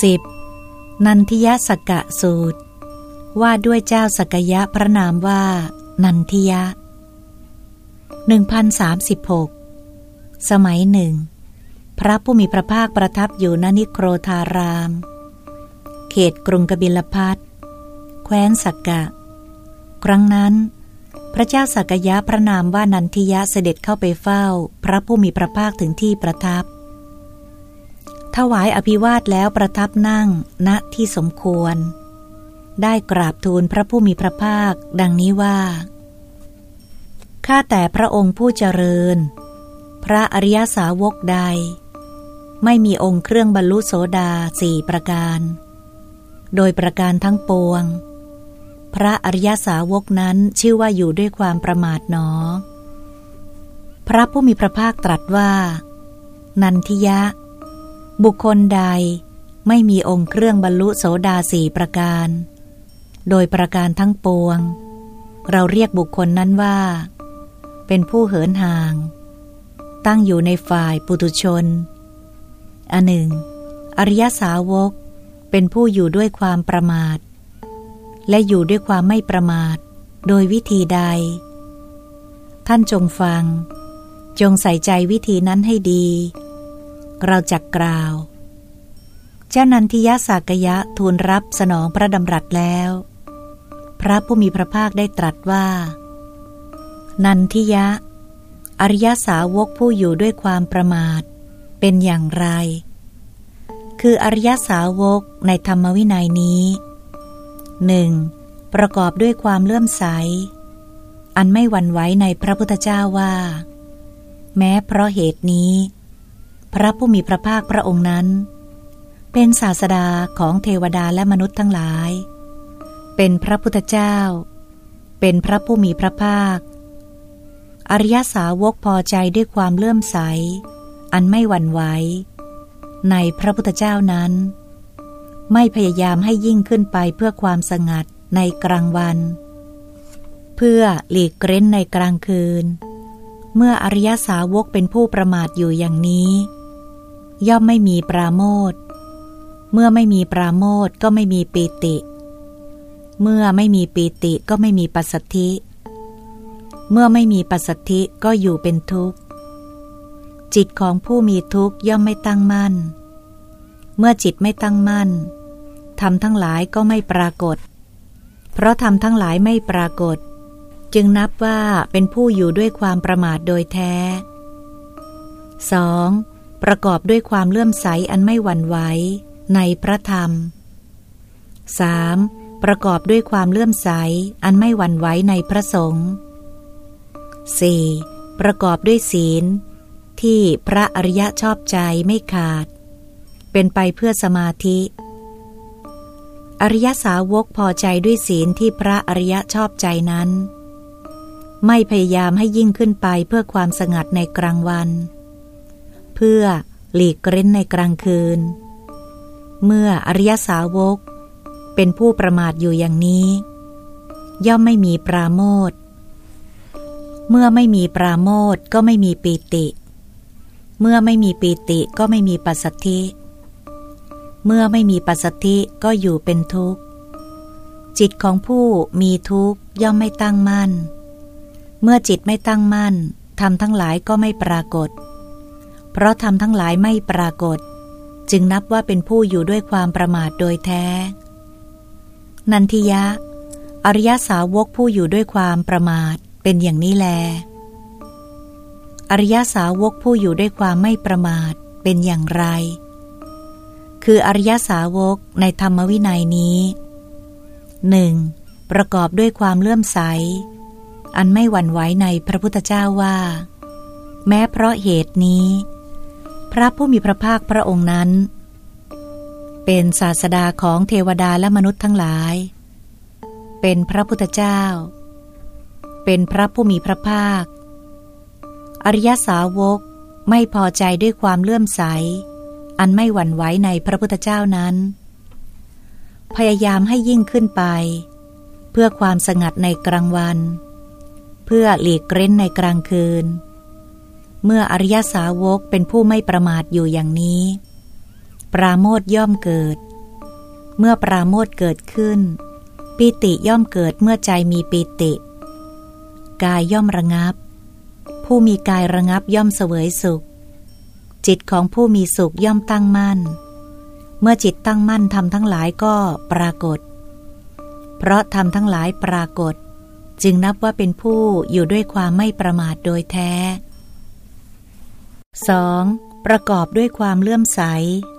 10. นันทิยสกะสูตร ว่าด้วยเจ้าสกยะพระนามว่า นันทิยะ 1036 สมัยหนึ่ง พระผู้มีพระภาคประทับอยู่ณนิโครธาราม เขตกรุงกบิลพัทแคว้นสักกะ ครั้งนั้น พระเจ้าสักยะพระนามว่านันทิยะเสด็จเข้าไปเฝ้า พระผู้มีพระภาคถึงที่ประทับ ถวายอภิวาทแล้วประทับนั่งณที่สมควร ได้กราบทูลพระผู้มีพระภาค ดังนี้ว่า ข้าแต่พระองค์ผู้เจริญ พระอริยสาวกใด ไม่มีองค์เครื่องบรรลุโสดาสี่ประการ โดยประการทั้งปวง พระอริยสาวกนั้นชื่อว่าอยู่ด้วยความประมาทหนอ พระผู้มีพระภาคตรัสว่า นันทิยะ บุคคลใดไม่มีองค์เครื่องบรรลุโสดาสี่ประการ โดยประการทั้งปวง เราเรียกบุคคลนั้นว่า เป็นผู้เหินห่าง ตั้งอยู่ในฝ่ายปุตุชน อันหนึ่ง อริยสาวกเป็นผู้อยู่ด้วยความประมาท และอยู่ด้วยความไม่ประมาท โดยวิธีใด ท่านจงฟัง จงใส่ใจวิธีนั้นให้ดี เราจักกล่าว เจ้านันทิยะสากยะทูลรับสนองพระดำรัสแล้ว พระผู้มีพระภาคได้ตรัสว่า นันทิยะ อริยสาวกผู้อยู่ด้วยความประมาท เป็นอย่างไร คืออริยสาวกในธรรมวินัยนี้หนึ่งประกอบด้วยความเลื่อมใส อันไม่หวั่นไหวในพระพุทธเจ้าว่า แม้เพราะเหตุนี้ พระผู้มีพระภาคพระองค์นั้น เป็นศาสดาของเทวดาและมนุษย์ทั้งหลาย เป็นพระพุทธเจ้า เป็นพระผู้มีพระภาค อริยสาวกพอใจด้วยความเลื่อมใส อันไม่หวั่นไหวในพระพุทธเจ้านั้น ไม่พยายามให้ยิ่งขึ้นไปเพื่อความสงัดในกลางวัน เพื่อหลีกเร้นในกลางคืน เมื่ออริยสาวกเป็นผู้ประมาทอยู่อย่างนี้ ย่อมไม่มีปราโมทเมื่อไม่มีปราโมทก็ไม่มีปีติ เมื่อไม่มีปีติก็ไม่มีปัสสธิ เมื่อไม่มีปัสสธิก็อยู่เป็นทุกข์ จิตของผู้มีทุกข์ย่อมไม่ตั้งมั่น เมื่อจิตไม่ตั้งมั่นทำทั้งหลายก็ไม่ปรากฏ เพราะทำทั้งหลายไม่ปรากฏ จึงนับว่าเป็นผู้อยู่ด้วยความประมาทโดยแท้ 2. ประกอบด้วยความเลื่อมใสอันไม่หวั่นไหวในพระธรรม 3. ประกอบด้วยความเลื่อมใสอันไม่หวั่นไหวในพระสงฆ์ 4. ประกอบด้วยศีล ที่พระอริยะชอบใจไม่ขาด เป็นไปเพื่อสมาธิ อริยสาวกพอใจด้วยศีลที่พระอริยะชอบใจนั้น ไม่พยายามให้ยิ่งขึ้นไปเพื่อความสงัดในกลางวัน เพื่อหลีกเร้นในกลางคืน เมื่ออริยสาวก เป็นผู้ประมาทอยู่อย่างนี้ ย่อมไม่มีปราโมทเมื่อไม่มีปราโมทก็ไม่มีปีติ เมื่อไม่มีปีติก็ไม่มีปัสสธิ เมื่อไม่มีปัสสธิก็อยู่เป็นทุกข์ จิตของผู้มีทุกข์ย่อมไม่ตั้งมั่น เมื่อจิตไม่ตั้งมั่นทำทั้งหลายก็ไม่ปรากฏ เพราะทำทั้งหลายไม่ปรากฏ จึงนับว่าเป็นผู้อยู่ด้วยความประมาทโดยแท้ นันทิยะ อริยสาวกผู้อยู่ด้วยความประมาทเป็นอย่างนี้แล อริยสาวกผู้อยู่ด้วยความไม่ประมาทเป็นอย่างไร คืออริยสาวกในธรรมวินัยนี้หนึ่งประกอบด้วยความเลื่อมใส อันไม่หวั่นไหวในพระพุทธเจ้าว่า แม้เพราะเหตุนี้ พระผู้มีพระภาคพระองค์นั้น เป็นศาสดาของเทวดาและมนุษย์ทั้งหลาย เป็นพระพุทธเจ้า เป็นพระผู้มีพระภาค อริยสาวกไม่พอใจด้วยความเลื่อมใส อันไม่หวั่นไหวในพระพุทธเจ้านั้น พยายามให้ยิ่งขึ้นไป เพื่อความสงัดในกลางวัน เพื่อหลีกเร้นในกลางคืนเเมื่ออริยสาวกเป็นผู้ไม่ประมาทอยู่อย่างนี้ ปราโมทย่อมเกิด เมื่อปราโมทเกิดขึ้น ปิติย่อมเกิดเมื่อใจมีปิติ กายย่อมระงับ ผู้มีกายระงับย่อมเสวยสุข จิตของผู้มีสุขย่อมตั้งมั่น เมื่อจิตตั้งมั่นทำทั้งหลายก็ปรากฏ เพราะทำทั้งหลายปรากฏ จึงนับว่าเป็นผู้อยู่ด้วยความไม่ประมาทโดยแท้ 2. ประกอบด้วยความเลื่อมใส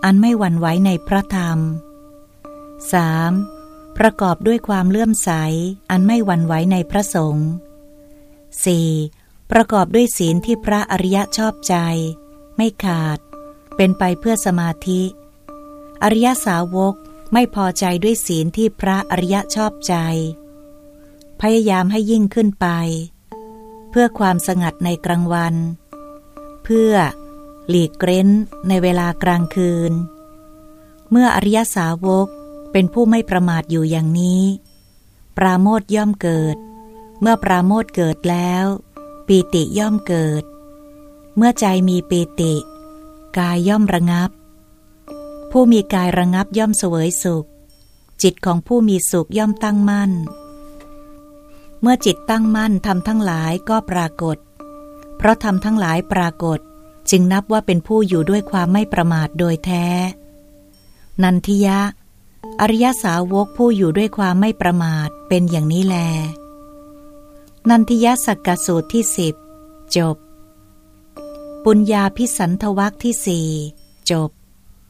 อันไม่หวั่นไหวในพระธรรม 3. ประกอบด้วยความเลื่อมใส อันไม่หวั่นไหวในพระสงฆ์ 4. ประกอบด้วยศีลที่พระอริยะชอบใจ ไม่ขาด เป็นไปเพื่อสมาธิ อริยสาวกไม่พอใจด้วยศีลที่พระอริยะชอบใจ พยายามให้ยิ่งขึ้นไป เพื่อความสงัดในกลางวัน เพื่อหลีกเร้นในเวลากลางคืน เมื่ออริยสาวกเป็นผู้ไม่ประมาทอยู่อย่างนี้ ปราโมทย่อมเกิด เมื่อปราโมทเกิดแล้ว ปีติย่อมเกิด เมื่อใจมีปีติ กายย่อมระงับ ผู้มีกายระงับย่อมเสวยสุข จิตของผู้มีสุขย่อมตั้งมั่น เมื่อจิตตั้งมั่นทำทั้งหลายก็ปรากฏเราะทำทั้งหลายปรากฏ จึงนับว่าเป็นผู้อยู่ด้วยความไม่ประมาทโดยแท้ นันทิยะ อริยสาวกผู้อยู่ด้วยความไม่ประมาทเป็นอย่างนี้แล นันทิยะสักกสูตรที่สิบจบ ปุญญาพิสันทวักที่สี่จบ